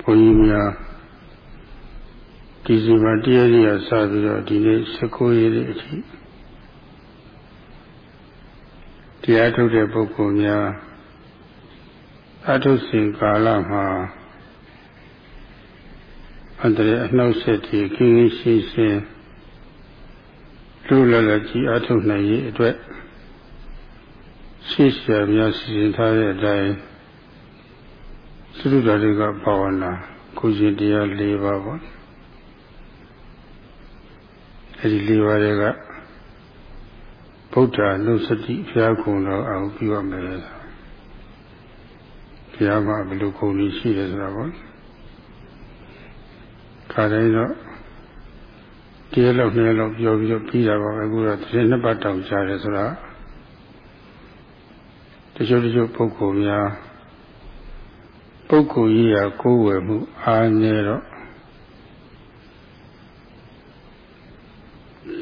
ဘုန်းကြီးများဒီစီမှာတရားကြီးရစပြီးတော့ဒီနေ့19ရက်နေ့အထိတရားထုတ်တဲ့ပုဂ္ဂိုလ်များအထုစဉ်ကာလမှာအန္တရာယ်အနှောက်အယှက်ကြီးကင်းကင်းရှင်းရှင်းလူလလကြီးအထုနိုင်ရေးအတွက်ရှိရှာများစီစဉ်ထားတဲ့အတိုင်း သုတ္တရာတွေကဘာဝနာကိုရှင်တရား၄ပါးပေါ့အဲဒီ၄ပါးတွေကဗုဒ္ဓနုစတိဘုရားကုံတော်အောင်ပြုရမယ်ဘုရားမှာဘယ်လိုကုံကြီးရှိတယ်ဆိုတာပေါ့ခါတိုင်းတော့တရားလောက်နှစ်လောက်ပြောပြီးတော့ပြီးတာပါပဲအခုတော့တစ်နှစ်ပတ်တောင်ကြာတယ်ဆိုတာတချို့တချို့ပုဂ္ဂိုလ်များ ပုဂ္ဂိုလ်ကြီးရာကိုယ်ဝယ်မှုအားနေတော့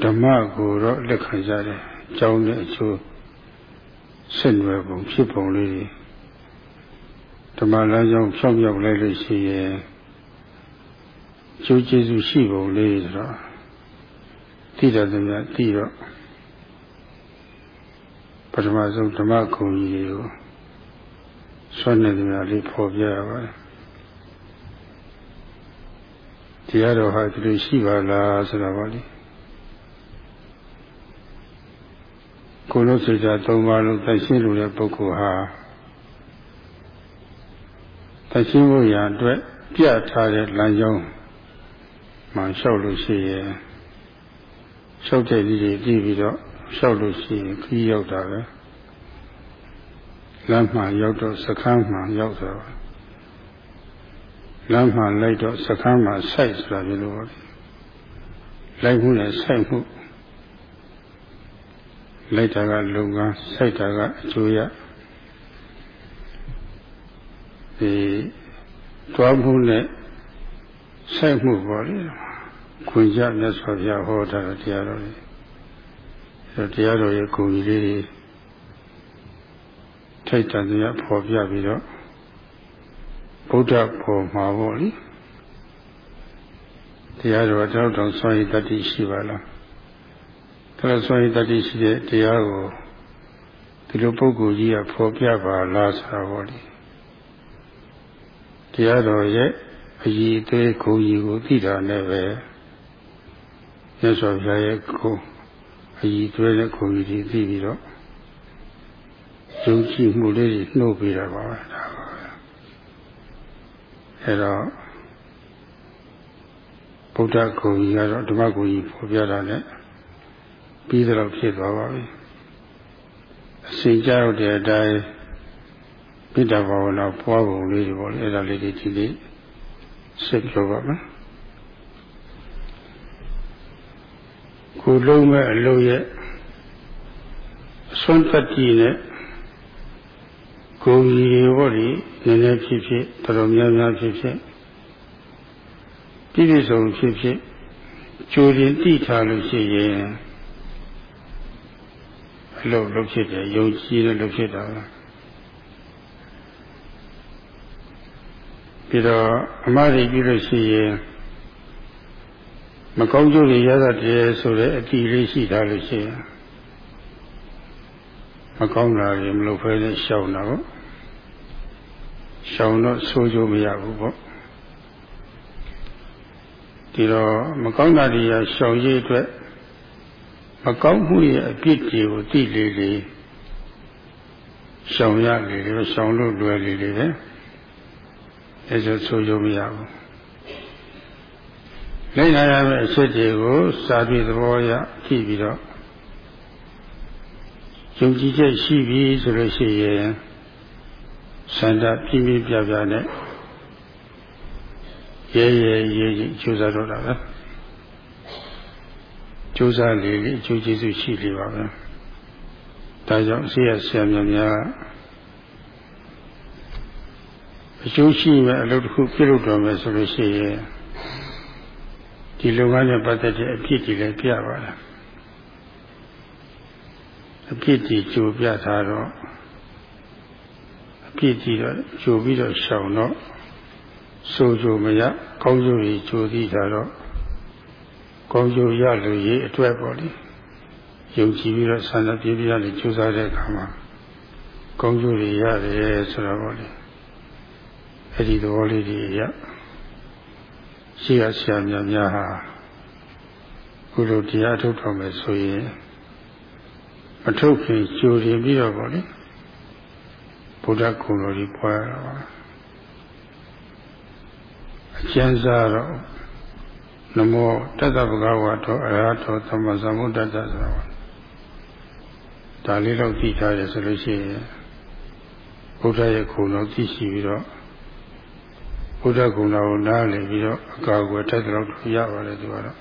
ဓမ္မကိုတော့လက်ခံကြတယ်အကြောင်းနဲ့အကျိုးဆက်နွယ်ပုံဖြစ်ပုံလေးတွေဓမ္မလမ်းကြောင်းဖြောင်းပြောက်လိုက်လို့ရှိရင်ကျိုးကျေးဇူးရှိပုံလေးဆိုတော့သိတယ်သူများသိတော့ပထမဆုံးဓမ္မဂုဏ်ကြီးကို ဆွမ်းနေသူများလေးဖော်ပြရပါတယ်တရားတော်ဟာဒီလိုရှိပါလားဆိုတာပါလေကိုလို့စိတ်ဓာတ်၃ပါးလုံးသိရှင်းလို့တဲ့ပုဂ္ဂိုလ်ဟာသိရှင်းဖို့ရအတွက်ပြထားတဲ့လမ်းကြောင်းမှလျှောက်လို့ရှိရင်လျှောက်တဲ့ကြီးတွေကြည့်ပြီးတော့လျှောက်လို့ရှိရင်ခီးရောက်တာပဲ လမ်းမှရောက်တော့စခန်းမှရောက်တော့လမ်းမှလိုက်တော့စခန်းမှစိုက်ဆိုတာမျိုးလို့လိုက်မှုနဲ့စိုက်မှုလိုက်တာကလုပ်ငန်းစိုက်တာကအကျိုးရဒီတွားမှုနဲ့စိုက်မှုပေါ့လေခွင့်ကြမြတ်စွာဘုရားဟောတာတရားတော်ကြီးအဲတရားတော်ရဲ့ဂုဏ်ကြီးလေးတွေ ထိုက်တန်တရားဖော်ပြပြီးတော့ဗုဒ္ဓပေါ်မှာပေါ့လေတရားတော်တောက်တောင်ဆွမ်းရည်တတိရှိပါလားတရားဆွမ်းရည်တတိရှိတဲ့တရားကိုဒီလိုပုဂ္ဂိုလ်ကြီးကဖော်ပြပါလားဆိုတာပေါ့လေတရားတော်ရဲ့အည်အသေးဂုဏ်ကြီးကိုသိတာနဲ့ပဲမြတ်စွာဘုရားရဲ့ဂုဏ်အည်သွဲတဲ့ဂုဏ်ကြီးသိပြီးတော့ ယုံကြည်မှုလေးတွေနှုတ်ပေးတာပါပဲဒါပါပဲအဲတော့ဗုဒ္ဓဂုဏ်ကြီးကတော့ဓမ္မဂုဏ်ကြီးပေါ်ပြတာနဲ့ပြီးတော့ဖြစ်သွားပါပြီအစဉ်ကြောက်တဲ့အတိုင်းပိဋကဘာဝနာပွားပုံလေးတွေပေါ့လေအဲ့ဒါလေးတွေဒီနေ့ဆက်ပြောပါမယ်ကိုလုံးမဲ့အလုံးရဲ့အစွမ်းတတိနဲ့ ကိုယ်ကြီးဘောဒီနည်းနည်းဖြစ်ဖြစ်တော်တော်များများဖြစ်ဖြစ်ပြည့်ပြည့်စုံဖြစ်ဖြစ်ကြိုတင်တိထားလို့ရှိရင်အလုပ်လုပ်ဖြစ်တယ်ယုံကြည်တဲ့လုပ်ဖြစ်တာပြီးတော့အမှားတွေပြီးလို့ရှိရင်မကောင်းကျိုးတွေရတတ်တယ်ဆိုတဲ့အတီလေးရှိတာလို့ရှိရင်မကောင်းတာတွေမလုပ်ဖဲနဲ့ရှောင်တာပေါ့ ရှောင်တော့ဆိုးကျိုးမရဘူးပေါ့ဒီတော့မကောင်းတာတွေရရှောင်ရေးအတွက်မကောင်းမှုရဲ့အပြစ်တွေကိုသိလေလေရှောင်ရလေလေရှောင်လို့လွယ်လေလေပဲအဲဆိုဆိုးကျိုးမရဘူးလိုက်နာရမယ့်အချက်တွေကိုစာပြေသဘောရကြည့်ပြီးတော့ယုံကြည်ချက်ရှိပြီဆိုလို့ရှိရင် စန္ဒပြင်းပြပြပြနဲ့ရဲရဲရဲကြီးကျိုးစားတော့တာပဲကျိုးစားလေလေအကျိုးကျေးဇူးရှိလေပါပဲဒါကြောင့်ဆေးရဆရာများများအကျိုးရှိမဲ့အလုပ်တစ်ခုပြုလုပ်တော်မယ်ဆိုလို့ရှိရင်ဒီလုပ်ငန်းနဲ့ပတ်သက်တဲ့အဖြစ်တွေလည်းပြပါလားအဖြစ်တွေကြိုပြထားတော့ အဖြစ်ကြီးတော့ကြိုပြီးတော့ရှောင်တော့ဆိုကြမရကောင်းကျိုးကြီးကြိုသိတာတော့ကောင်းကျိုးရလို့ရေးအတွက်ပေါ့လေယုံကြည်ပြီးတော့ဆန္ဒပြပြရလေကြိုးစားတဲ့အခါမှာကောင်းကျိုးတွေရတယ်ဆိုတော့ပေါ့လေအဲ့ဒီသဘောလေးတွေရရှိရဆရာများများဟာကုလိုတရားထုတ်တော်မယ်ဆိုရင်မထုတ်ခင်ကြိုတင်ပြီးတော့ပေါ့လေ ဘုရားကုလိုကြီးပွားရတာပါအကျဉ်းစားတော့နမောတတ္တဗုဒ္ဓဝါထောအရဟထောသမ္မာသမ္ဗုဒ္ဓတ္တဆိုတာဒါလေးတော့သိထားရဆိုလို့ရှိရင်ဘုရားရဲ့ခုံတော်သိရှိပြီးတော့ဘုရားခုံတော်ကိုနားလည်ပြီးတော့အကာအကွယ်ထိုက်တော့ရပါတယ်သူကတော့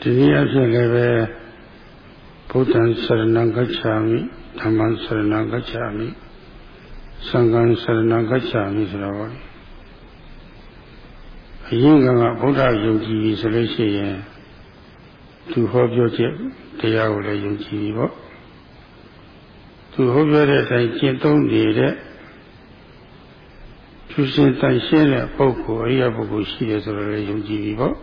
ဒီနည်းအဖြစ်လည်းပဲ ဗုဒ္ဓံသရဏံဂ च्छ ာမိဓမ္မံသရဏံဂ च्छ ာမိသံဃံသရဏံဂ च्छ ာမိဆိုတာပါအရင်ကကဗုဒ္ဓယုံကြည်ပြီဆိုလို့ရှိရင်သူဟောပြောချက်တရားကိုလည်းယုံကြည်ပြီပေါ့သူဟောပြောတဲ့အတိုင်းကျင့်သုံးနေတဲ့သူရှင်တန်ရှင်းတဲ့ပုဂ္ဂိုလ်အရိယပုဂ္ဂိုလ်ရှိတယ်ဆိုတော့လည်းယုံကြည်ပြီပေါ့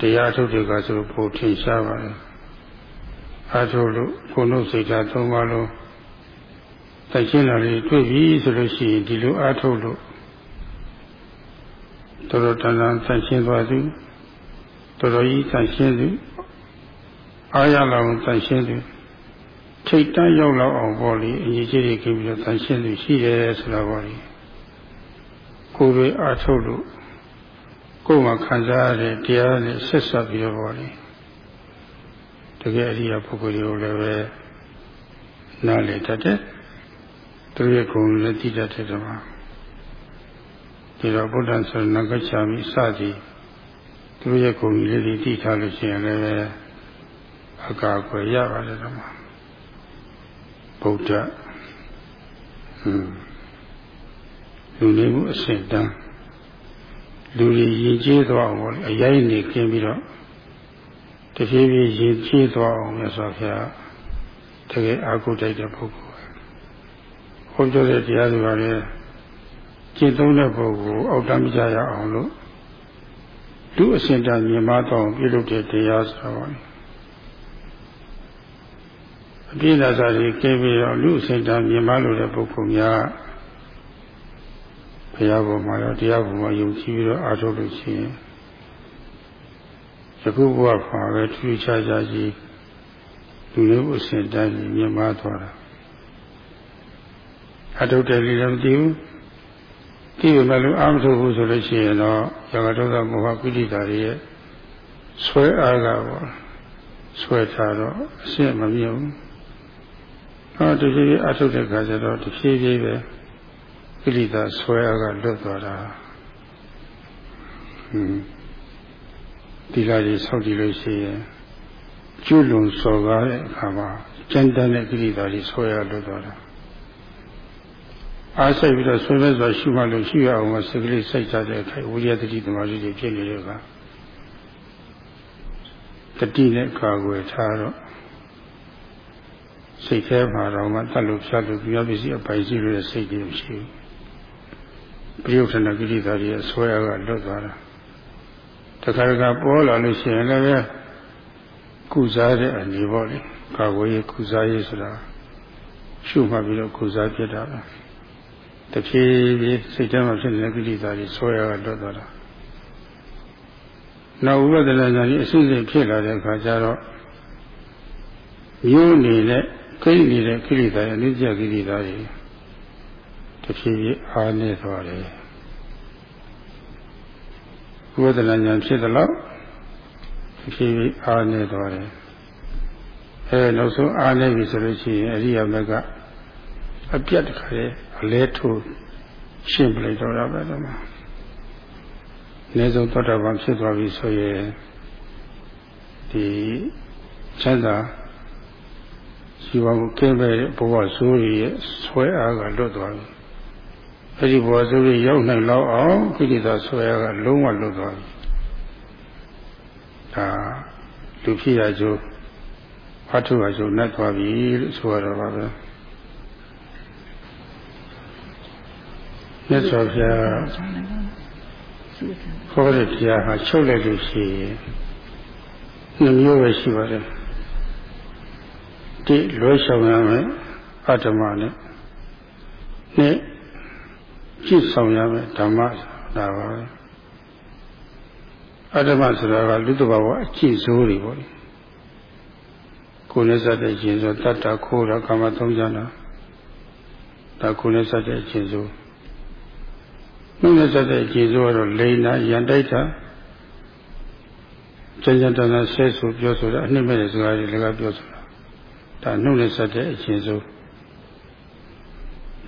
တရားထုတ်တွေကဆိုပို့ထင်ရှားပါတယ် အားထုတ်လို့ကိုယ်တို့စိတ်ဓာတ်သုံးပါလို့တန်ရှင်းလာလေးတွေ့ပြီဆိုလို့ရှိရင်ဒီလိုအားထုတ်လို့တော်တော်တန်တန်တန်ရှင်းသွားသူတော်တော်ကြီးတန်ရှင်းသူအားရလောက်တန်ရှင်းသူထိတ်တန့်ရောက်လောက်အောင်ပေါ့လေအရေးကြီးတွေခင်ပြီးတော့တန်ရှင်းသူရှိတယ်ဆိုတာပေါ့လေကိုယ်တွေအားထုတ်လို့ကိုယ်မှာခံစားရတဲ့တရားနဲ့ဆက်ဆက်ပြီးတော့ပေါ့လေ တကယ်အရိယာပုဂ္ဂိုလ်တွေကိုလည်းပဲနားလည်တတ်တယ်သူရဲ့ဂုဏ်လည်းသိတတ်တယ်တော့ဒီတော့ဗုဒ္ဓဆရဏဂัจฉာမိစသည်သူရဲ့ဂုဏ်လေးတွေသိထားလို့ရှိရင်လည်းအကာအကွယ်ရပါတယ်တော့ဗုဒ္ဓဟွန်းလူနေမှုအစဉ်တန်းလူတွေရည်ကြီးသွားအောင်အရင်နေခင်းပြီးတော့ တဖြည်းဖြည်းရည်ကြီးသွားအောင်မြတ်စွာဘုရားတကယ်အာဟုတိုက်တဲ့ပုဂ္ဂိုလ်ဟောပြောတဲ့တရားတွေကလည်းကျင့်သုံးတဲ့ပုဂ္ဂိုလ်အောက်တမ်းမကြရအောင်လို့လူအစဉ်တန်းမြင်မတော့ပြုလုပ်တဲ့တရားဆိုတော့အပြည့်အစုံကြီးကျင်းပြီးတော့လူအစဉ်တန်းမြင်မလို့တဲ့ပုဂ္ဂိုလ်များဘုရားဘုံမှာရောတရားဘုံမှာယုံကြည်ပြီးတော့အားထုတ်လို့ရှိရင် ယခုဘဝမှာပဲထူးခြားခြားကြီးလူမျိုးအစဉ်တန်းကြီးမြင်မသွားတာအထုတ်တယ်လည်းမသိဘူးသိပေမဲ့လို့အာမထုတ်ဘူးဆိုလို့ရှိရင်တော့ယောဂဒေါသမောဟပိဋိတာတွေရဲ့ဆွဲအားကပေါ့ဆွဲထားတော့အရှင်းမမြင်ဘူးဟောတဖြည်းဖြည်းအထုတ်တဲ့ခါကျတော့တဖြည်းဖြည်းပဲကိလေသာဆွဲအားကလွတ်သွားတာဟွန်း ဒီလာကြီးဆောက်ကြည့်လို့ရှိရင်ကျွလွန်စော်ကားတဲ့အခါမှာကြမ်းတမ်းတဲ့ကိလေသာကြီးဆွဲအားလွတ်သွားတာအားစိတ်ပြီးတော့ဆွေးနွေးစွာရှုမှလို့ရှိရအောင်မစိတ်ကလေးစိတ်ချတဲ့အခိုက်ဝိရိယတတိသမာဓိတွေဖြစ်နေတဲ့အခါတတိနဲ့ကာကွယ်ထားတော့စိတ်แท้မှာတော့မှတတ်လို့ဖြတ်လို့ပြပစ္စည်းအပိုင်ရှိလို့စိတ်ကြီးမရှိဘူးပရိယုထနာကိရိတာတွေဆွဲရကလွတ်သွားတာ တခါတခါပေါ်လာလို့ရှိရင်လည်းကုစားတဲ့အနေပေါ့လေကာကွယ်ရေးကုစားရေးဆိုတာရှုမှတ်ပြီးတော့ကုစားဖြစ်တာပဲတဖြည်းဖြည်းစိတ်ထဲမှာဖြစ်နေတဲ့ကိလေသာတွေဆွဲရကလွတ်သွားတာနောက်ဥပဒနာညာကြီးအစစ်စစ်ဖြစ်လာတဲ့အခါကျတော့မျိုးနေတဲ့ကိလေနေတဲ့ကိလေသာရဲ့အနိစ္စကိလေသာတွေတဖြည်းဖြည်းအားနေသွားတယ် ဥပဒနာညာဖြစ်သလောက်တဖြည်းဖြည်းအားနေသွားတယ်အဲနောက်ဆုံးအားနေပြီဆိုလို့ရှိရင်အရိယာမကအပြတ်တခါလေအလဲထိုးရှင်းပလိုက်တော့တာပဲတော့မှာအနည်းဆုံးသောတာပန်ဖြစ်သွားပြီဆိုရင်ဒီချမ်းသာရှိပါမှုကင်းမဲ့ဘဝဆိုးရဲ့ဆွဲအားကလွတ်သွားပြီ အဲဒီဘဝဆိုးရဲ့ရောက်နိုင်လောက်အောင်ကိလေသာဆွဲအားကလုံးဝလွတ်သွားပြီဒါလူဖြစ်ရကျိုးဖတ်ထုတ်ရကျိုးနှက်သွားပြီလို့ဆိုရတော့ပါပဲမြတ်စွာဘုရားခေါ်တဲ့တရားဟာချုပ်လိုက်လို့ရှိရင်နှမျိုးပဲရှိပါတယ်ဒီလွဲရှောင်ရမယ်အတ္တမနဲ့နဲ့ကြ ည့်ဆောင်ရမယ်ဓမ္မဒါပါပဲအတ္တမဆိုတာကလူတဘာဝအကျင့်စိုးတွေပေါ့လေကိုယ်နဲ့စတဲ့ခြင်းဆိုတတ္တခိုးတာကာမသုံးကြတာဒါကိုယ်နဲ့စတဲ့ခြင်းဆိုနှုတ်နဲ့စတဲ့ခြင်းဆိုတော့လိန်တာရန်တိုက်တာကျန်ကျန်တန်ဆဲဆိုပြောဆိုတာအနှစ်မဲ့တဲ့စကားတွေလည်းကပြောဆိုတာဒါနှုတ်နဲ့စတဲ့အခြင်းဆို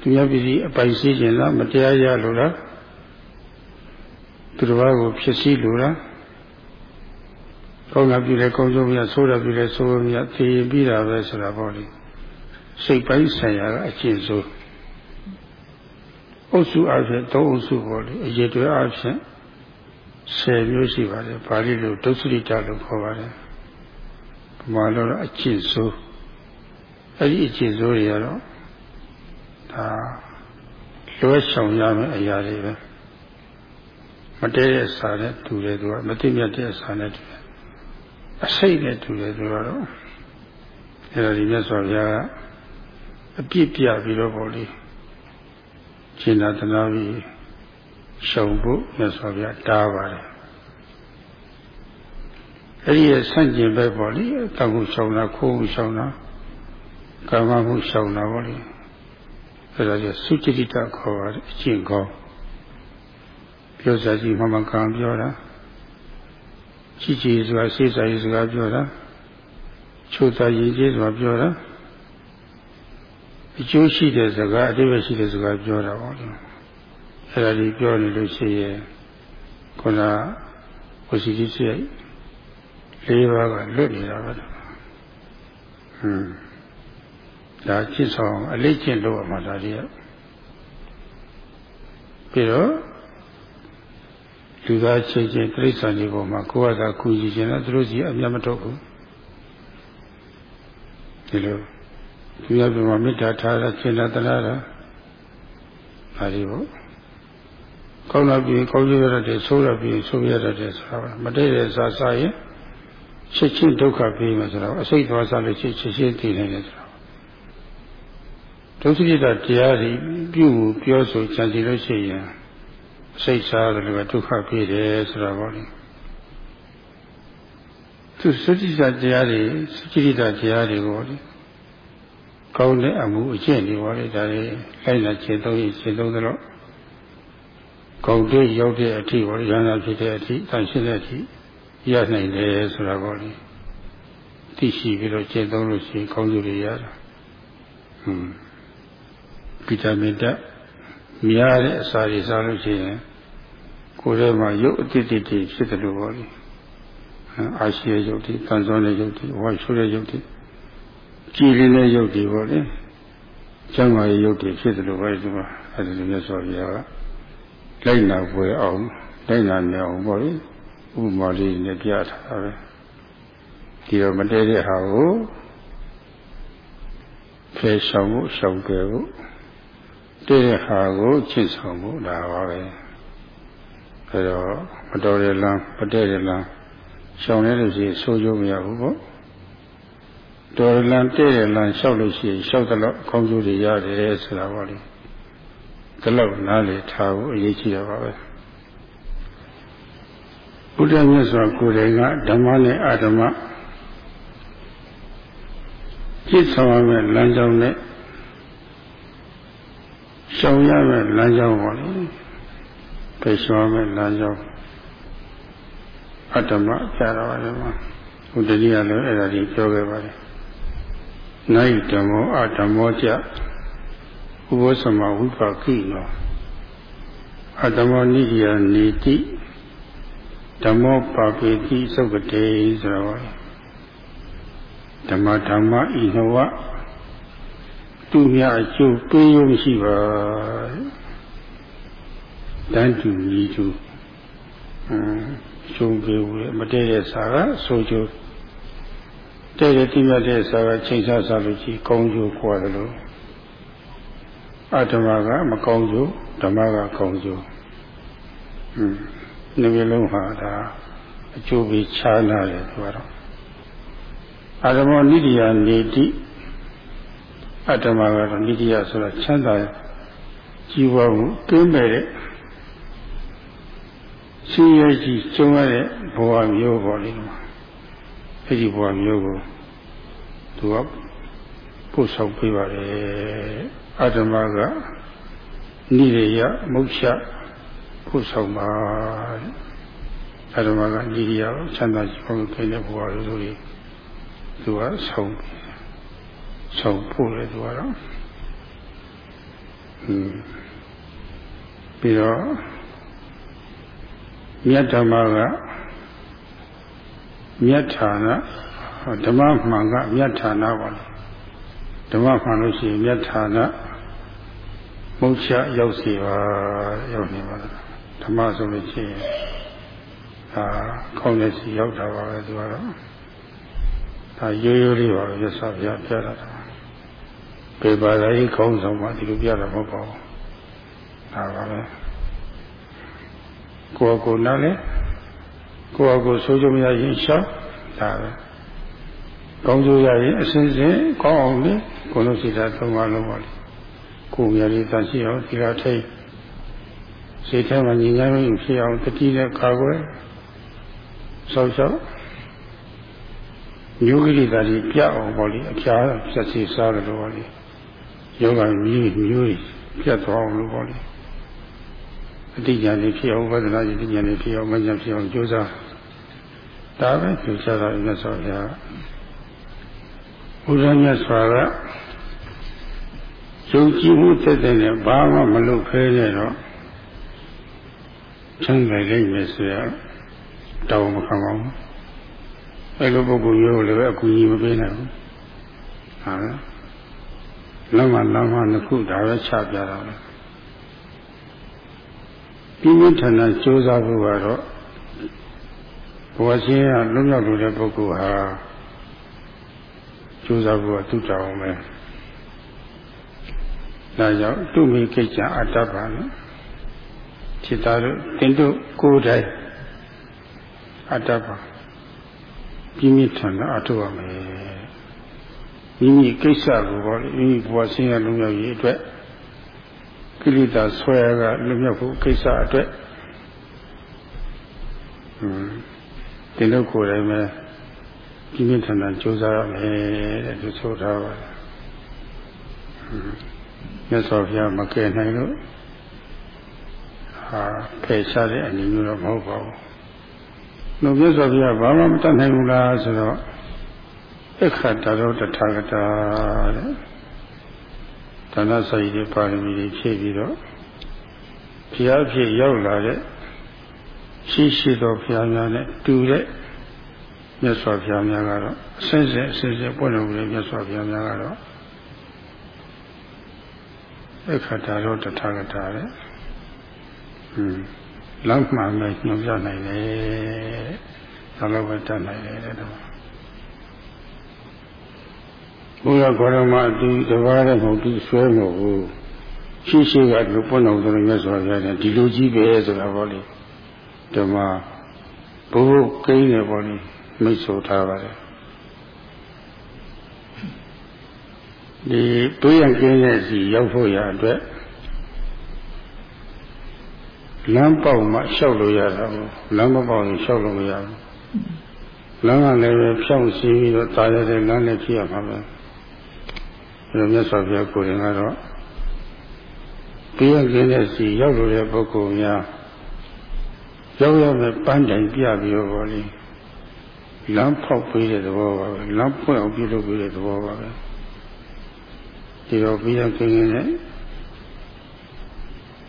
သူများပြည်အပိုင်ရှိခြင်းလားမတရားရလို့လားသူတစ်ပါးကိုဖြစ်စည်းလို့လားကောင်းတာပြုလဲကောင်းကျိုးမရဆိုးတာပြုလဲဆိုးမရသိရင်ပြီးတာပဲဆိုတာပေါ့လေစိတ်ပိုင်းဆိုင်ရာကအကျင့်ဆိုအုပ်စုအဖြစ်သုံးအုပ်စုပေါ့လေအရေးတွေအဖြစ်10မျိုးရှိပါတယ်ပါဠိလိုဒုစရိတလို့ခေါ်ပါတယ်ဗမာလိုတော့အကျင့်ဆိုအဲ့ဒီအကျင့်ဆိုတွေကတော့ ဒါလွှဲဆောင်ရမယ့်အရာတွေပဲမတည့်တဲ့စာနဲ့တူတယ်သူကမသိမြတ်တဲ့စာနဲ့တူတယ်အစိတ်နဲ့တူတယ်သူကတော့အဲ့ဒါဒီမြတ်စွာဘုရားကအပြစ်ပြပြီးတော့ပေါ့လေရှင်သာသနာပြီးရှုံဖို့မြတ်စွာဘုရားတားပါတယ်အဲ့ဒီရဲ့ဆန့်ကျင်ဘက်ပေါ့လေတောက်မှုရှောင်တာခိုးမှုရှောင်တာကာမမှုရှောင်တာပေါ့လေ အဲ့ဒါကျသုจิตတခေါ်ပါတယ်အကျင့်ကောင်းပြောစားကြည့်မှမကံပြောတာကြည်ကြည်စွာစိတ်စာရေးစကားပြောတာချိုးသားရည်ကြီးစွာပြောတာအကျိုးရှိတဲ့စကားအတိပ္ပယ်ရှိတဲ့စကားပြောတာပေါ့လေအဲ့ဒါဒီပြောနေလို့ရှိရင်ခုနဝစီကြီးစိတ်လေးပါးကလွတ်နေတာပဲဟွန်း ဒါချစ်ဆောင်အလေးကျင့်လို့မှဒါတွေကပြီးတော့လူသားချင်းချင်းတိရစ္ဆာန်တွေပေါ်မှာကိုယ်ကသာကူညီခြင်းနဲ့သူတို့စီအမျက်မထုတ်ဘူးဒီလိုသူရပြမှာမေတ္တာထားတာစေတနာတလားတာဒါတွေပေါ့ကောင်းလာပြီးကောင်းရရတဲ့ဆိုးရပြီးဆိုးရတဲ့ဆိုတာမတည့်တဲ့စာစာရင်ချက်ချင်းဒုက္ခပြီးမှဆိုတော့အစိတ်သွားစားလို့ချက်ချက်ချင်းသိနေတယ်ဆိုတော့ ဒုစရိတတရားတွေပြုပြောဆိုကြံစီလို့ရှိရင်စိတ်စားတယ်လည်းဒုက္ခပြီးတယ်ဆိုတာပေါ့လေသူစတိစတရားတွေစတိတတရားတွေပေါ့လေကောင်းတဲ့အမှုအကျင့်တွေပေါ့လေဒါတွေလိုက်လာခြေသုံးရင်ခြေသုံးသလိုကောင်းတဲ့ရောက်တဲ့အထိပေါ့လေရဟန္တာဖြစ်တဲ့အထိတန်ရှင်းတဲ့အထိရနိုင်တယ်ဆိုတာပေါ့လေသိရှိပြီးတော့ခြေသုံးလို့ရှိရင်ကောင်းကျိုးတွေရတာဟွန်း ဗီတာမင်တက်များတဲ့အစာတွေစားလို့ရှိရင်ကိုယ်ထဲမှာရုပ်အတိတ်တွေဖြစ်တယ်လို့ပေါ့လေအာရှိရဲ့ရုပ်တွေတန်ဆောတဲ့ရုပ်တွေဝါချိုးတဲ့ရုပ်တွေကြည်လင်းတဲ့ရုပ်တွေပေါ့လေကျမ်းမာရေးရုပ်တွေဖြစ်တယ်လို့ပဲဒီမှာအဲဒီလိုမျိုးဆိုပြရတာလိုက်နာပွေအောင်လိုက်နာနေအောင်ပေါ့လေဥပမာလေးနဲ့ပြထားတာပဲဒီတော့မတည့်တဲ့ဟာကိုဖယ်ရှောင်ဖို့ရှောင်ကြဖို့ တည့်တဲ့ဟာကိုချစ်ဆောင်ဖို့ဒါပါပဲအဲတော့မတော်တဲ့လမ်းမတည့်တဲ့လမ်းရှောင်နေလို့ရှိရင်ဆိုးကျိုးမရဘူးပေါ့တော်လန်တဲ့လန်လျှောက်လို့ရှိရင်လျှောက်တော့အကောင်းကျိုးတွေရတယ်ဆိုတာပေါ့လေဒီလောက်နားလေထားဖို့အရေးကြီးတာပါပဲဘုရားမြတ်စွာကိုယ်တိုင်ကဓမ္မနဲ့အဓမ္မကြည့်ဆောင်ရမယ့်လမ်းကြောင်းနဲ့ ရှောင်ရမယ့်လမ်းကြောင်းပေါ့လေပြေရှောင်ရမယ့်လမ်းကြောင်းအတ္တမကြာတော့တယ်မှာဘုဒ္ဓကြီးကလည်းအဲ့ဒါကြီးပြောခဲ့ပါတယ်နိုင်ဓမ္မောအဓမ္မောကြဥဘောသမဝိပါကိနောအဓမ္မောနိယနေတိဓမ္မောပါပေတိသုတ်တေဆိုတော့ဓမ္မဓမ္မဤနဝ သူများအကျိုးပေးရမရှိပါတန်တူညီတူအင်းရှုံးပေးဘူးမတည့်တဲ့စာကဆိုကြတဲ့တဲ့တိမြတ်တဲ့စာကချိန်ဆစားလို့ကြီးကောင်းကျိုးခေါ်တယ်လို့အတ္တမကမကောင်းကျိုးဓမ္မကကောင်းကျိုးอืมနှစ်မျိုးလုံးဟာဒါအကျိုးပေးခြားနာတယ်သူကတော့အာရမောနိတိယနေတိ အတ္တမကတော့နိတိယဆိုတာချမ်းသာကြီးပွားမှုကင်းမဲ့တဲ့ရှင်ရဲ့ကြီးကျုံရတဲ့ဘဝမျိုးပေါ်လေအဲ့ဒီဘဝမျိုးကိုသူကပို့ဆောင်ပေးပါတယ်အတ္တမကနိရိယမုတ်ချပို့ဆောင်ပါအတ္တမကနိရိယချမ်းသာကြီးပွားမှုကင်းတဲ့ဘဝလိုဆိုပြီးသူကဆောင် ဆောင်ဖို့လေသူကတော့อืมပြီးတော့မြတ်ဓမ္မကမြတ်ဌာနဓမ္မမှန်ကမြတ်ဌာနပါလေဓမ္မမှန်လို့ရှိရင်မြတ်ဌာနမုတ်ချရောက်စီပါရောက်နေပါဓမ္မဆိုလို့ရှိရင်ဒါကောင်းတဲ့စီရောက်တာပါပဲသူကတော့ဒါရိုးရိုးလေးပါပဲရသဗျာပြတာ ပေပါလာကြီးခေါင်းဆောင်မှဒီလိုပြတာမဟုတ်ပါဘူးဒါပါပဲကိုယ်ကိုနားလဲကိုယ်ကိုဆိုးကြမရရင်ရှောက်ဒါပဲကောင်းကျိုးရရင်အစဉ်စဉ်ကောင်းအောင်လေကိုလိုစိတ်ဓာတ်သုံးပါလုံးပါလေကိုယ်မြတ်လေးတန်ရှိအောင်ဒီကထိတ်စိတ်ထဲမှာညီညာလို့ဖြစ်အောင်တတိနဲ့ကာကွယ်ဆောက်ရှောက်ယောဂိတာကြီးပြအောင်ပေါ့လေအဖျားဆက်စီစားတယ်လို့ပေါ့လေ ယောဂမျိုးမျိုးပြတ်သွားအောင်လို့ပေါ့လေအတိညာလေးဖြစ်အောင်ဝဒနာကြီးတိညာလေးဖြစ်အောင်မညာဖြစ်အောင်ကြိုးစားဒါပဲကြိုးစားတာမြတ်စွာဘုရားဘုရားမြတ်စွာကယုံကြည်မှုတက်တဲ့နဲ့ဘာမှမလုပ်ခဲနဲ့တော့ချမ်းသာလိမ့်မယ်ဆိုရတောင်းမခံပါဘူးအဲလိုပုဂ္ဂိုလ်မျိုးလည်းပဲအကူကြီးမပေးနိုင်ဘူးဟာလ မ်းမှာလမ်းမှာနှစ်ခုဒါပဲချပြတာပဲပြင်းပြထန်ထန်ကြိုးစားဖို့ကတော့ဘဝချင်းကလွတ်မြောက်လို့တဲ့ပုဂ္ဂိုလ်ဟာကြိုးစားဖို့ကသူ့တောင်းပဲဒါကြောင့်သူ့မိကိစ္စအတ္တပါနဲ့จิตသားတို့တင်တို့ကိုယ်တိုင်အတ္တပါပြင်းပြထန်ထန်အထောက်ရမယ် မိမိကိစ္စကိုပေါ့လေမိမိဘဝချင်းကလွတ်မြောက်ရေးအတွက်ကိလေသာဆွဲကလွတ်မြောက်ဖို့ကိစ္စအတွက်อืมတင်လို့ကိုယ်တိုင်ပဲပြင်းပြထန်ထန်ကြိုးစားရမယ်တဲ့သူဆိုထားပါတယ်မြတ်စွာဘုရားမကယ်နိုင်လို့ဟာဖယ်ရှားတဲ့အနေမျိုးတော့မဟုတ်ပါဘူး။လို့မြတ်စွာဘုရားဘာမှမတတ်နိုင်ဘူးလားဆိုတော့ အခါတရောတထာဂတာတဲ့ဒါနစာရည်တွေပါရမီတွေဖြည့်ပြီးတော့ဘုရားဖြစ်ရောက်လာတဲ့ရှိရှိသောဘုရားများနဲ့တူတဲ့မြတ်စွာဘုရားများကတော့အစင်းစင်းအစင်းစင်းပွင့်လို့တဲ့မြတ်စွာဘုရားများကတော့အခါတရောတထာဂတာတဲ့ဟွန်းလောက်မှန်ပဲညွှန်ပြနိုင်တယ်ဒါလည်းပဲတတ်နိုင်တယ်တဲ့ ဘုရားခေါ်တော်မှာသူတပါးတဲ့မဟုတ်သူဆွဲမဟုတ်ဘူးရှိရှိကလူပွင့်တော်ဆိုလို့မြတ်စွာဘုရားကဒီလိုကြီးပဲဆိုတာပေါ့လေဓမ္မဘုဟုကိန်းနေပေါ့လေမိတ်ဆိုထားပါတယ်ဒီတွေးရကင်းတဲ့စီရောက်ဖို့ရအတွက်လမ်းပေါက်မှလျှောက်လို့ရတာဘူးလမ်းမပေါက်ရင်လျှောက်လို့မရဘူးလမ်းကလည်းပဲဖြောင်းစီးပြီးတော့တာရတဲ့လမ်းနဲ့ဖြစ်ရမှာပဲ အဲမြတ်စွာဘုရားကိုယ်ရင်ကတော့ပြည့်ရခြင်းတဲ့စီရောက်လို့တဲ့ပုဂ္ဂိုလ်များရောက်ရမယ်ပန်းတိုင်ပြပြီးတော့ဗောလေလမ်းဖောက်ပေးတဲ့သဘောပါပဲလမ်းဖွင့်အောင်ပြုလုပ်ပေးတဲ့သဘောပါပဲဒီတော့ပြည့်ရခြင်းနဲ့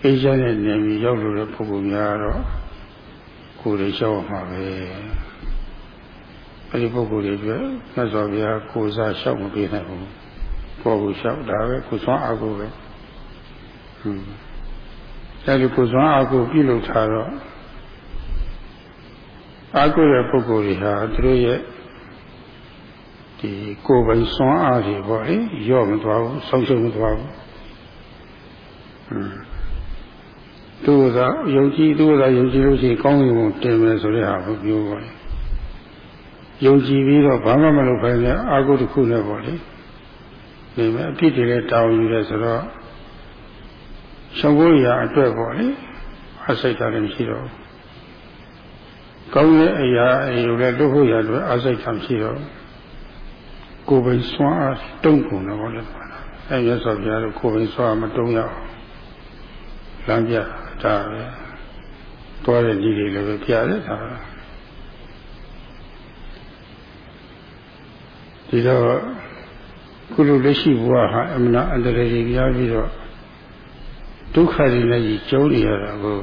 အေးချမ်းတဲ့နေမီရောက်လို့တဲ့ပုဂ္ဂိုလ်များတော့ကိုယ်တွေလျှောက်မှာပဲအဲဒီပုဂ္ဂိုလ်တွေအတွက်မြတ်စွာဘုရားကိုယ်စားလျှောက်မပေးနိုင်ဘူး ကိုယ်ကိုလျှောက်တာပဲကိုယ်စွမ်းအားကိုပဲဟွန်းအဲဒီကိုယ်စွမ်းအားကိုပြုလုပ်ထားတော့အားကိုတဲ့ပုဂ္ဂိုလ်တွေဟာသူတို့ရဲ့ဒီကိုယ်ပိုင်စွမ်းအားတွေပေါ့လေရော့မသွားဘူးဆုံးရှုံးမသွားဘူးသူ့သာယုံကြည်သူ့သာယုံကြည်လို့ရှိရင်ကောင်းရင်ကိုတင်မယ်ဆိုတဲ့ဟာကိုပြောပါလေယုံကြည်ပြီးတော့ဘာမှမလုပ်ခိုင်းတဲ့အာဟုတစ်ခုနဲ့ပေါ့လေ ဒီမဲ့အဖြစ်တွေလည်းတောင်းယူတယ်ဆိုတော့ရှောင်ဖို့ရာအတွက်ပေါ့လေအစိတ်ဓာတ်လည်းမရှိတော့ကောင်းတဲ့အရာအယူလည်းလွတ်ဖို့ရာအတွက်အစိတ်ဓာတ်မရှိတော့ကိုယ်ပိုင်စွမ်းအားတုံ့ကုန်တော့လေအဲရသော်ပြားတို့ကိုယ်ပိုင်စွမ်းအားမတုံ့ရအောင်လမ်းပြဒါပဲတွားတဲ့ကြီးတွေလည်းပဲပြရတယ်ဒါဒီတော့ ခုလိုလက်ရှိဘဝဟာအမှန်အန္တရာယ်ကြီးများပြီးတော့ဒုက္ခတွေနဲ့ကြီးကျုံနေရတာကို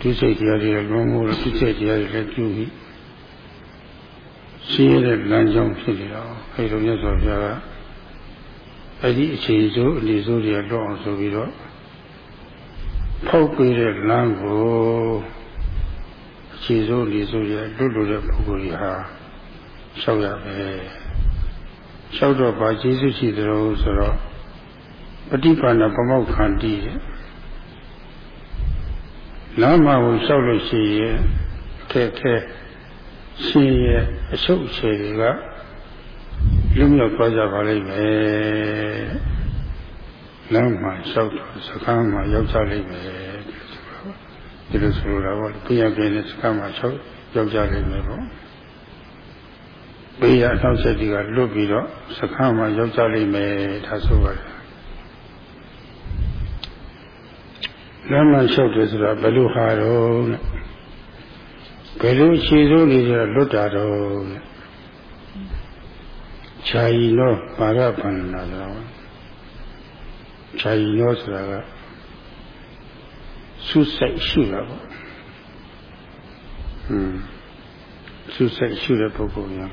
ဒုစိတ်တရားတွေလွန်မှုလို့ဒုစိတ်တရားတွေလည်းကျူပြီးရှင်းရတဲ့လမ်းကြောင်းဖြစ်နေတော့အဲလိုမြတ်စွာဘုရားကအဲ့ဒီအခြေစိုးအနေစိုးတွေလွတ်အောင်ဆိုပြီးတော့ဖောက်ပေးတဲ့လမ်းကိုအခြေစိုးအနေစိုးတွေလွတ်လို့တဲ့ပုဂ္ဂိုလ်ကြီးဟာလျှောက်ရမယ် လျှောက်တော့ဗာကျေးဇူးရှိတယ်လို့ဆိုတော့ပฏิပါဏပမောက္ခန္တိလမ်းမှာကိုလျှောက်လို့ရှိရင်ခဲခဲရှင်ရဲ့အရှုပ်အခြေတွေကလွတ်မြောက်သွားကြပါလိမ့်မယ်လမ်းမှာလျှောက်တော့စကားမှာရောက်ကြလိမ့်မယ်ဒီလိုဆိုလိုတာပေါ့ပြရပြင်းတဲ့စကားမှာလျှောက်ရောက်ကြလိမ့်မယ်ပေါ့ ဘေးရအနောက်ဆက်တွေကလွတ်ပြီးတော့စခန်းမှာရောက်ကြလိမ့်မယ်ဒါဆိုပါတယ်လမ်းမှာလျှောက်တယ်ဆိုတာဘယ်လိုဟာတော့ဘယ်လိုခြေစိုးနေကြလွတ်တာတော့ခြာယီနောပါရပန္နာတော့ခြာယီနောဆိုတာကဆုစိတ်ရှုတာပေါ့ဟွန်းဆုစိတ်ရှုတဲ့ပုဂ္ဂိုလ်များ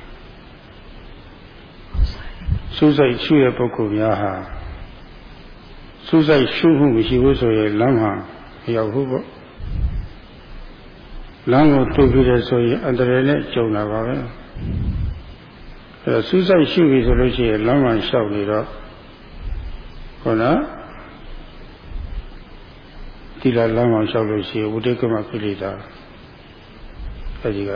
ဆုစိတ်ရှုတဲ့ပုဂ္ဂိုလ်များဟာဆုစိတ်ရှုမှုမရှိဘူးဆိုရင်လမ်းမှာမရောက်ဘူးပေါ့လမ်းကိုထုတ်ပြီးတယ်ဆိုရင်အန္တရာယ်နဲ့ကြုံတာပါပဲအဲဆူးစိုက်ရှိပြီဆိုလို့ရှိရင်လမ်းမှာလျှောက်နေတော့ဟုတ်လားဒီလာလမ်းမှာလျှောက်လို့ရှိရင်ဝိတေကမကိလေသာအဲဒီက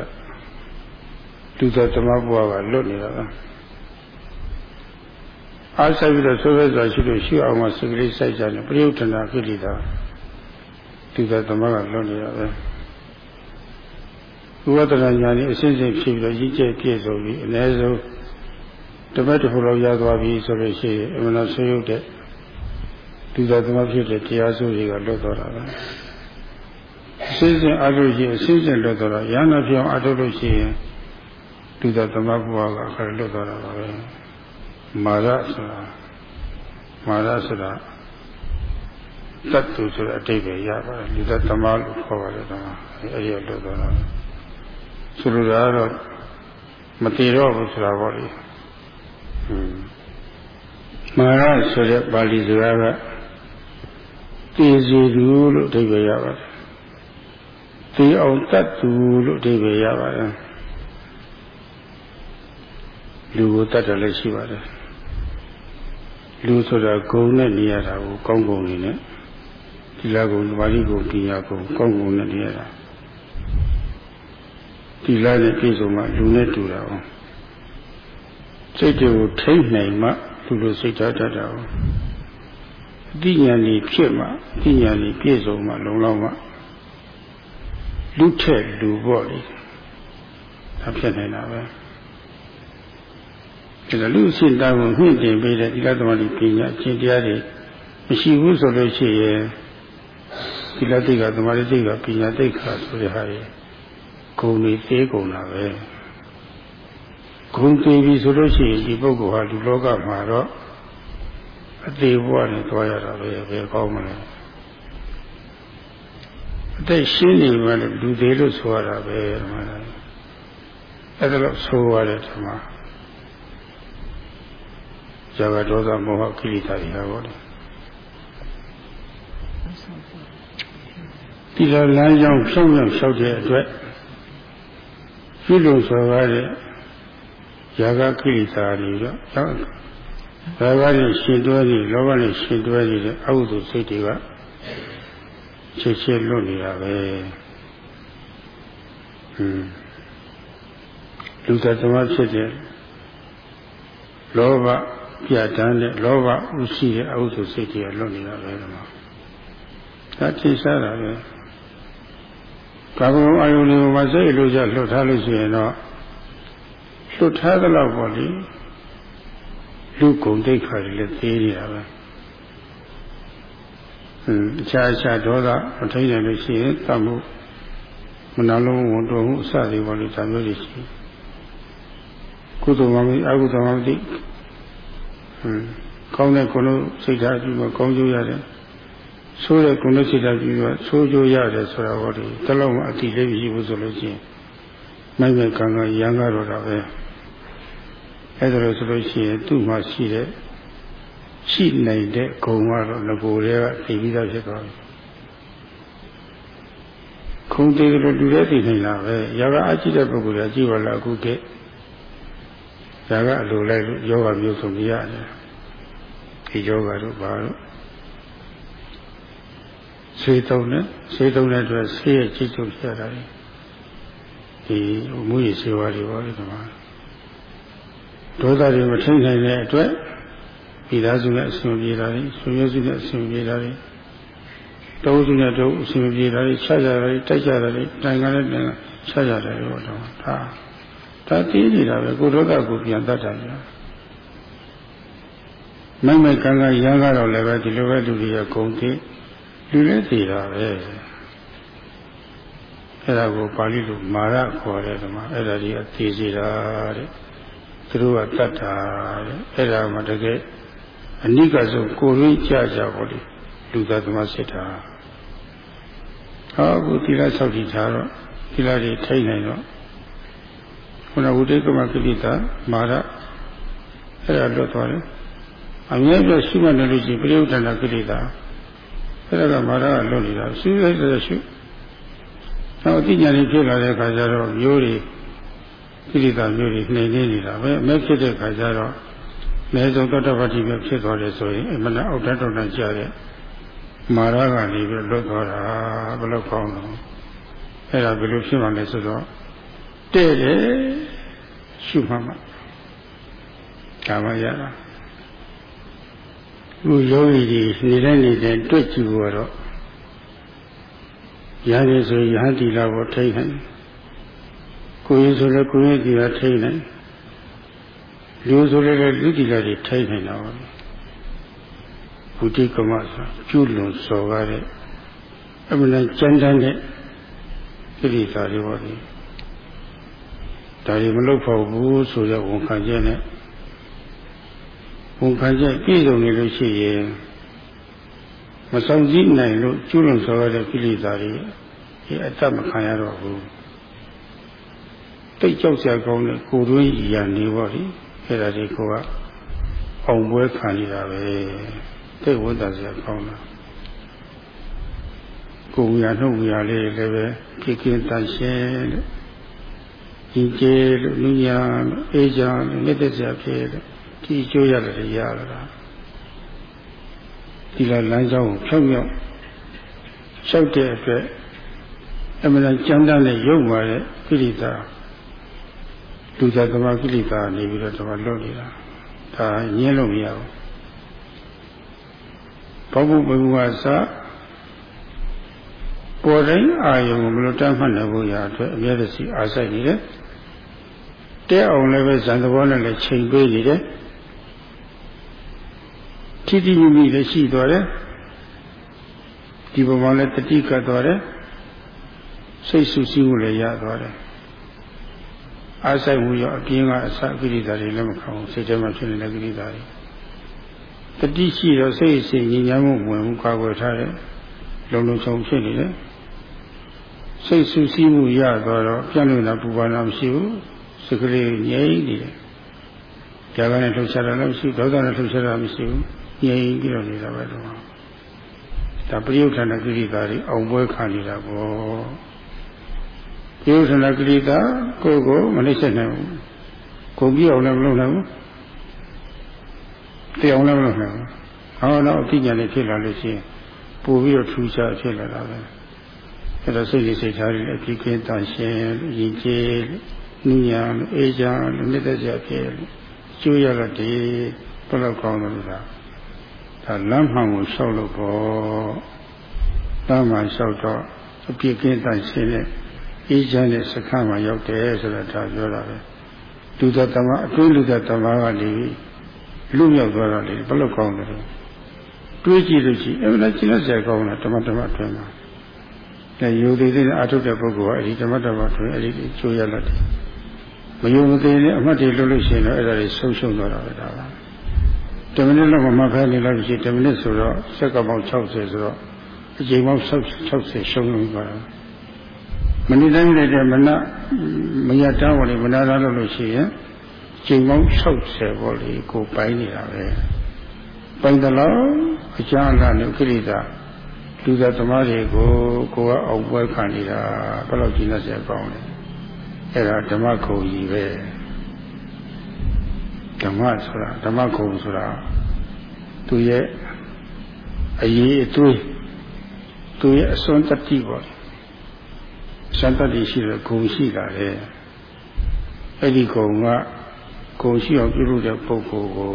သူသသမဘုရားကလွတ်နေတာလား အားဆိုင်ပြီးတော့ဆိုးရဲစွာရှိလို့ရှိအောင်မစကလေးစိုက်ကြတယ်ပရိယုထနာကိလေသာသူသသမကလွတ်နေတာပဲဝိပဿနာဉာဏ်ဤအစဉ်စဉ်ဖြစ်ပြီးတော့ရည်ကျက်ပြည့်စုံပြီးအ ਨੇ ဆုံးတပတ်တစ်ခုလောက်ရသွားပြီဆိုလို့ရှိရင်အမှန်တော့ဆွေးရုပ်တဲ့လူသားသမဖြစ်တဲ့တရားစုတွေကလွတ်တော်တာပဲအစဉ်စဉ်အလုပ်ရှိအစဉ်စဉ်လွတ်တော်တာရဟနာပြောင်းအထုတ်လို့ရှိရင်လူသားသမဘုရားကအခါလွတ်တော်တာပါပဲ မာရဆိုတာမာရဆိုတာတတ်သူဆိုတဲ့အတိတ်ပဲရပါတယ်လူသားသမလို့ခေါ်ပါတယ်တော့အဲဒီလွတ်တော်တာဆိုလိုတာကတော့မတည်တော့ဘူးဆိုတာပေါ့လေမာရဆိုတဲ့ပါဠိစကားကတည်စီသူလို့အဓိပ္ပာယ်ရပါတယ်တည်အောင်တတ်သူလို့အဓိပ္ပာယ်ရပါတယ်လူကိုတတ်တယ်လည်းရှိပါတယ် လူဆိုတာဂုံနဲ့နေရတာကိုကောင်းကုံနေနဲ့ဒီလာကုံဓမ္မတိကုံပညာကုံကောင်းကုံနဲ့နေရတာဒီလာနဲ့ပြည့်စုံမှလူနဲ့တူတာအောင်စိတ်တွေကိုထိမ့်နိုင်မှလူလိုစိတ်ထားတတ်တာအောင်အတိညာဏီဖြစ်မှအတိညာဏီပြည့်စုံမှလုံလောက်မှလူထက်လူပေါ့လေဒါဖြစ်နေတာပဲ ဒါလူစင်တာကိုနှင့်တင်ပေးတဲ့ဒီလသမารီပညာအကျင့်တရားတွေမရှိဘူးဆိုလို့ရှိရင်ဒီလတိကသမารီတိကပညာတိတ်ခါဆိုတဲ့ဟာတွေဂုံတွေသေးကုန်တာပဲဂုံသေးပြီဆိုလို့ရှိရင်ဒီပုဂ္ဂိုလ်ဟာဒီလောကမှာတော့အသေးဘဝနဲ့တွားရတာပဲပဲကောင်းမလဲအသက်ရှင်းနေမှလည်းလူသေးလို့ဆိုရတာပဲမှန်တယ်အဲ့ဒါလို့ဆိုရတယ်ဒီမှာ ဇာဝဒေါသမောဟကိလေသာတွေဟာပေါ့လေဒီလိုလမ်းကြောင်းဖြောင်းဖြောင်းလျှောက်တဲ့အတွက်ပြုလို့ဆိုရတဲ့ຢာကကိလေသာတွေတော့ဘာဝနဲ့ရှင်တွဲနေလောဘနဲ့ရှင်တွဲနေတဲ့အဟုသူစိတ်တွေကချစ်ချစ်လွတ်နေတာပဲဟွန်းလူသားသမားဖြစ်တဲ့လောဘ ပြတ်တန်းတဲ့လောဘဥရှိတဲ့အဟုသူစိတ်တွေကလွတ်နေတာပဲဒီမှာဒါသိစားတာပဲကာဘုံအယုန်တွေမှာစိတ်လိုချလွတ်ထားလို့ရှိရင်တော့လွတ်ထားသလောက်ပေါ့လေလူကုံတိတ်ခါတွေလည်းသေးနေတာပဲအင်းအခြားအခြားဒေါသမထိန်နိုင်လို့ရှိရင်တတ်မှုမနာလုံးဝန်တော်မှုအစတွေပေါ့လေဒါမျိုးတွေရှိကုသိုလ်မှမသိအကုသိုလ်မှမသိဟင်း ကောင်းတဲ့ကုလို့စိတ်ဓာတ်ပြီးမှကောင်းကျိုးရတယ်ဆိုးတဲ့ကုလို့စိတ်ဓာတ်ပြီးမှဆိုးကျိုးရတယ်ဆိုတာဟောဒီတလုံးမှအတိလေးမရှိဘူးဆိုလို့ရှိရင်မိုက်မိုက်ကံကရံကားတော့တာပဲအဲဒါလို့ဆိုလို့ရှိရင်သူ့မှာရှိတဲ့ရှိနိုင်တဲ့ဂုံကတော့ငကိုယ်တွေကသိပြီးသားဖြစ်သွားပြီခုံသေးတယ်လို့လူတွေသိနိုင်တာပဲຢာကအကြည့်တဲ့ပုဂ္ဂိုလ်ကကြည့်ပါလားအခုကဲ ຢာကအလိုလိုက်လို့ယောဂမျိုးစုံပြရတယ်ဒီယောဂတို့ဘာလို့ဆေးတုံးနဲ့ဆေးတုံးတဲ့အတွက်ဆေးရဲ့ကြည့်ချုပ်ပြတာဒီမူရည်ဆေးဝါးတွေပါလေဒီမှာဒေါသတွေမထိန်နိုင်တဲ့အတွက်မိသားစုနဲ့အဆင်ပြေတာတွေဆွေမျိုးစုနဲ့အဆင်ပြေတာတွေတောစုနဲ့တောအဆင်ပြေတာတွေခြားကြတာတွေတိုက်ကြတာတွေတိုင်ကလည်းတိုင်ကခြားကြတယ်တော့ဒါ ဒါတည်နေတာပဲကိုဒေါသကိုပြန်တတ်တာညာမိုက်မိုက်ကံကရမ်းကတော့လည်းပဲဒီလိုပဲလူတွေကဂုံတိလူလည်းသိတာပဲအဲ့ဒါကိုပါဠိလိုမာရခေါ်တယ်ဓမ္မအဲ့ဒါကြီးအသေးစီတာတဲ့သူတို့ကတတ်တာတဲ့အဲ့ဒါမှတကယ်အနိကဆုံးကိုရင်းကြကြပါလေလူသားသမားစစ်တာဟောအခုသီလဆောက်တည်ထားတော့သီလတွေထိနိုင်တော့ ခုနဝုဒိကမကိဋ္တာမာရအဲ့ဒါလွတ်သွားတယ်အမြဲတမ်းရှိမှနေလို့ရှိရင်ပရိယုဒ္ဓနာကိဋ္တာအဲ့ဒါကမာရကလွတ်နေတာရှိလိုက်တဲ့ရှိနောက်အတိညာဉ်ဖြစ်လာတဲ့အခါကျတော့မျိုးတွေကိလေသာမျိုးတွေနှိမ်နေနေတာပဲအမဲ့ဖြစ်တဲ့ခါကျတော့မဲဆုံးတတ္တပတိပဲဖြစ်သွားတယ်ဆိုရင်အမနာအောက်တတ်တော့ကြတဲ့မာရကနေပြီးလွတ်သွားတာဘယ်လိုကောင်းလဲအဲ့ဒါဘယ်လိုဖြစ်မှလဲဆိုတော့ တဲ့တယ်ရှုမှမှဒါမှရတာလူယောဂီတွေနေတဲ့နေတဲ့တွေ့ကြည့်တော့ရတယ်ဆိုရင်ယဟန်တီလာကိုထိနိုင်ကိုရင်ဆိုလည်းကိုရင်တီလာထိနိုင်လူဆိုလည်းလူတီလာတွေထိနိုင်တာပါဘုဒ္ဓကမဆိုကျွလွန်စော်ကားတဲ့အမှန်ကျမ်းတမ်းတဲ့ကိရိတာတွေပါလေ ဒါတွေမလုပ်ဖို့ဘူးဆိုရဝန်ခံချက်နဲ့ဝန်ခံချက်ပြည့်စုံနေလို့ရှိရင်မဆောင်ကြည့်နိုင်လို့ကျွလွန်စော်ရတဲ့ကိလေသာတွေဒီအတ္တမခံရတော့ဘူးတိတ်ကြောက်စရာကောင်းတဲ့ကိုယ်တွင်းရည်နေပါလိအဲ့ဒါဒီကိုကအောင်ပွဲခံနေတာပဲတိတ်ဝတ်တာစရာကောင်းတာကိုယ်ရနှုတ်ရလေးလည်းပဲကိကင်းတန်ရှင်းတဲ့ ဒီကျေလို့လူညာအေးချမ်းမြတ်တဲ့စရာဖြစ်တဲ့ဒီအကျိုးရတယ်ရလာတာဒီလလမ်းကြောင်းကိုဖြောက်ဖြောက်လျှောက်တဲ့အတွက်အမှန်တန်ကြမ်းတမ်းနဲ့ရုပ်ပါတဲ့ကိရိတာလူသားသမားကိရိတာနေပြီးတော့တော့လွတ်နေတာဒါညင်းလို့မရဘူးဘောဘုဘုရားစပေါ်တိုင်းအာယုံကိုမလို့တတ်မှတ်နိုင်ဖို့ရအတွက်အမြဲတစေအားဆိုင်နေတယ် တဲအောင်လည်းပဲဇန်သဘောနဲ့လည်းချိန်ပေးနေတယ်တိတိမိမိလည်းရှိသွားတယ်ဒီပုံမှာလည်းတတိကတ်သွားတယ်စိတ်ဆူဆီးမှုလည်းရသွားတယ်အားဆိုင်မှုရောအပြင်းကအစကိရိတာတွေလည်းမခံဘူးစိတ်ထဲမှာဖြစ်နေတဲ့ကိရိတာတွေတတိရှိတော့စိတ်အစဉ်ညဉ့်ညမ်းမှုဝင်မှုကာကွယ်ထားတယ်လုံလုံချုံဖြစ်နေတယ်စိတ်ဆူဆီးမှုရသွားတော့ပြန့်လို့တာပူပါနာမရှိဘူး စိတ်ကလေးငြိမ့်နေတယ်ကြာကနဲ့လှုပ်ရှားတာလည်းမရှိဒေါသနဲ့လှုပ်ရှားတာမရှိဘူးငြိမ့်ပြီးတော့နေတာပဲတော့ဒါပရိယုဌာဏကိရိတာတွေအောင်ပွဲခံနေတာပေါ့ယုထနာကိလေသာကိုယ်ကိုမနှိမ့်ဆက်နိုင်ဘူးကိုပြီးအောင်လည်းမလုပ်နိုင်ဘူးတရားလည်းမလုပ်နိုင်ဘူးဟောတော့အသိဉာဏ်နဲ့ဖြစ်လာလို့ရှိရင်ပို့ပြီးတော့ထူးခြားဖြစ်လာတာပဲအဲ့တော့စိတ်လေးစိတ်ထားလေးအပြည့်ကင်းတန်ရှင်းရည်ကြည် နုညာအေးချမ်းနှစ်သက်ကြဖြစ်ကျိုးရတော့ဒီဘယ်လောက်ကောင်းလို့လဲဒါလမ်းမှန်ကိုလျှောက်လို့ပေါ့လမ်းမှန်လျှောက်တော့အပြည့်ကင်းတန်ရှင်းတဲ့အေးချမ်းတဲ့စခန်းမှာရောက်တယ်ဆိုတာဒါပြောတာပဲလူသက်တမအတွင်းလူသက်တမကနေလူမြောက်သွားတာလေဘယ်လောက်ကောင်းတယ်တွေးကြည့်လို့ရှိရင်အဲ့ဒါကျင့်ရစရာကောင်းတာဓမ္မဓမ္မအတွင်းမှာအဲယူသေးသေးအာထုတ်တဲ့ပုဂ္ဂိုလ်ကအဲ့ဒီဓမ္မဓမ္မအတွင်းအဲ့ဒီကျိုးရလာတယ် မယုံမသိနဲ့အမှတ်တွေလွတ်လို့ရှိရင်တော့အဲ့ဒါတွေဆုံးရှုံးသွားတာပဲဒါပါ10မိနစ်လောက်မှမှတ်ခိုင်းနေလို့ရှိရင်10မိနစ်ဆိုတော့စက္ကန့်ပေါင်း60ဆိုတော့အချိန်ပေါင်း60ရှုံးလို့ပါမနေ့တိုင်းလည်းတဲ့မနမရတားဝင်မနာတာလို့ရှိရင်ချိန်ပေါင်း60ပေါ့လေကိုပိုင်းနေတာပဲပိုင်းတယ်လို့အကျမ်းလာနဲ့ခိရိတာလူသားသမားတွေကိုကိုကအောင်ပွဲခံနေတာဘယ်လောက်ကြီးနေစရာကောင်းလဲ အဲ့ဒါဓမ္မခုံကြီးပဲဓမ္မဆိုတာဓမ္မခုံဆိုတာသူရဲ့အရေးအသွေးသူရဲ့အစွမ်းတတိပေါ့စံတတိရှိတဲ့ဂုံရှိတာလေအဲ့ဒီဂုံကဂုံရှိအောင်ပြုလုပ်တဲ့ပုဂ္ဂိုလ်ကို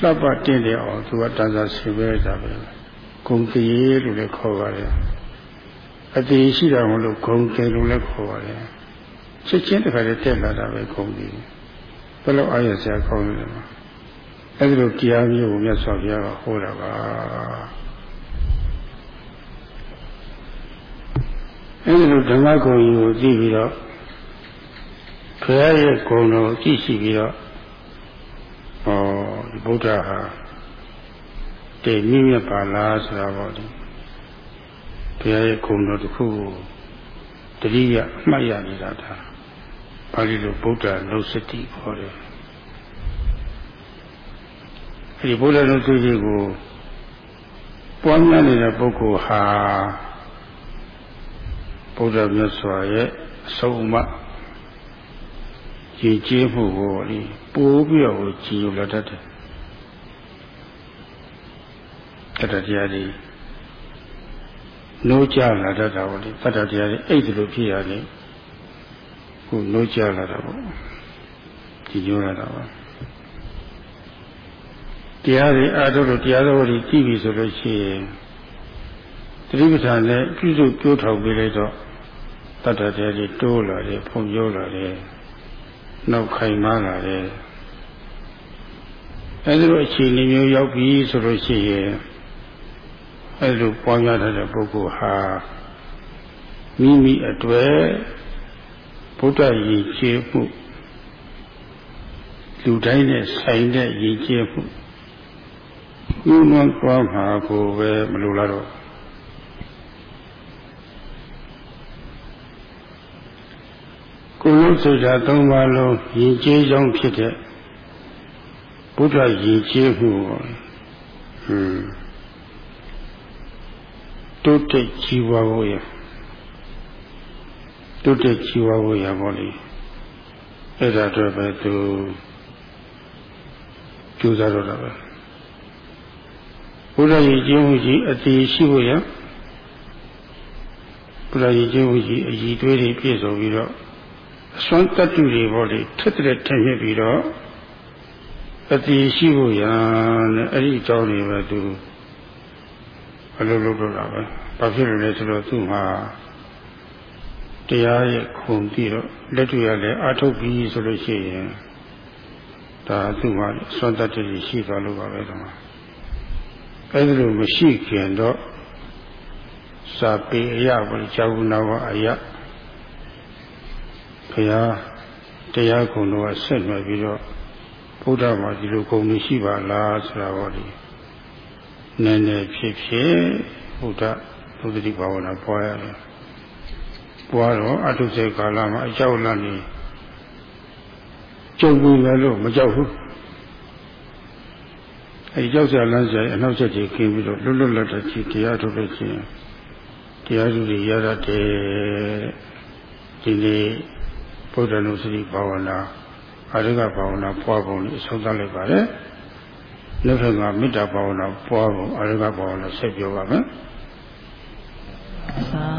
လှပတင့်တယ်အောင်သူကတန်စာဆင်ပေးတာပဲဂုံတရေလို့လည်းခေါ်ပါတယ် အတေရှိတာမလို့ဂုံတေလို့လည်းခေါ်ပါတယ်ချက်ချင်းတခါတည်းတက်လာတာပဲဂုံကြီးဘယ်လိုအားရစရာကောင်းလဲမှာအဲ့ဒီလိုတရားမျိုးကိုမြတ်စွာဘုရားကဟောတာပါအဲ့ဒီလိုဓမ္မဂုံကြီးကိုသိပြီးတော့ဘုရားရဲ့ဂုံတော်ကြည့်ရှိပြီးတော့ဟောဒီဗုဒ္ဓဟာတည်မြင့်မြတ်ပါလားဆိုတာပေါ့ဒီ ဘုရားရဲ့ဂုဏ်တော်တစ်ခုကိုတတိယအမှတ်ရနေတာဒါပါဠိလိုဗုဒ္ဓနုစတိခေါ်တယ်အဲဒီဗုဒ္ဓနုစတိကိုပွားများနေတဲ့ပုဂ္ဂိုလ်ဟာဗုဒ္ဓမြတ်စွာရဲ့အဆုံးအမကြည်ကျေးမှုကိုလေပိုးပြီးတော့ကြည်ညိုလာတတ်တယ်တတတရားတွေ နိုးကြလာတတ်တာပေါ့လေတတတရားတွေအဲ့ဒီလိုဖြစ်ရတယ်ခုနိုးကြလာတာပေါ့ကြည်ညိုလာတာပါတရားတွေအားထုတ်လို့တရားတော်တွေကြည့်ပြီဆိုလို့ရှိရင်သတိပဋ္ဌာန်နဲ့ပြုစုကြိုးထောင်ပေးလိုက်တော့တတတရားတွေတိုးလာတယ်ဖုန်ကျိုးလာတယ်နောက်ခိုင်မာလာတယ်အဲဒီလိုအခြေအနေမျိုးရောက်ပြီဆိုလို့ရှိရင် အဲလိုပွားများတဲ့ပုဂ္ဂိုလ်ဟာမိမိအတွေ့ဗုဒ္ဓရည်ကျေးမှုလူတိုင်းနဲ့ဆိုင်တဲ့ရည်ကျေးမှုဥမွန်သွားမှာကိုပဲမလိုလားတော့ကိုယ်လုံးဆိုတာသုံးပါလုံးရည်ကျေးကြောင်းဖြစ်တဲ့ဘုရားရည်ကျေးမှုဟွန်း တိုးတက်ကြီးပွားဖို့ရတိုးတက်ကြီးပွားဖို့ရပါလိမ့်အဲ့ဒါတော့ပဲသူကြိုးစားတော့တာပဲဘုရားကြီးကျင့်မှုကြီးအတိရှိဖို့ရဘုရားကြီးကျင့်မှုကြီးအည်တွေးတွေပြည့်စုံပြီးတော့အစွမ်းတတ္တုတွေပေါ့လေထက်တဲ့ထက်မြက်ပြီးတော့အတိရှိဖို့ရတဲ့အဲ့ဒီအကြောင်းတွေပဲသူ အလုပ်လုပ်တော့တာပဲဘာဖြစ်လို့လဲဆိုတော့သူ့မှာတရားရဲ့ခုံပြီးတော့လက်တွေ့ရလဲအာထုတ်ပြီးဆိုလို့ရှိရင်ဒါသူ့မှာစွမ်းတတ်တယ်ရှိသွားလို့ပါပဲတော့အဲ့ဒီလိုမရှိခင်တော့စာပေအရာဘုရားကျောင်းနာဝအရာဘုရားတရားခုံတော့ဆက်နွယ်ပြီးတော့ဘုရားမှာဒီလိုခုံနေရှိပါလားဆိုတာဟောဒီ နည်းနည်းဖြစ်ဖြစ်ဘုရားသုတတိဘာဝနာပွားရတယ်ပွားတော့အထုစေကာလမှာအကြောက်လန့်နေကြုံဘူးလည်းလို့မကြောက်ဘူးအဲဒီကြောက်စရာလမ်းစရာအနောက်ချက်ကြီးခင်းပြီးတော့လွတ်လွတ်လပ်လပ်ကြီးတရားထုတ်လို့ချင်းတရားသူတွေရတတ်တယ်ဒီနေ့ဗုဒ္ဓနုစတိဘာဝနာအရိကဘာဝနာပွားပုံလေးအဆုံးသတ်လိုက်ပါတယ် နောက်ထပ်ကမေတ္တာဘာဝနာပွားဖို့အရိကဘာဝနာဆက်ပြောပါမယ်သာဓုသာ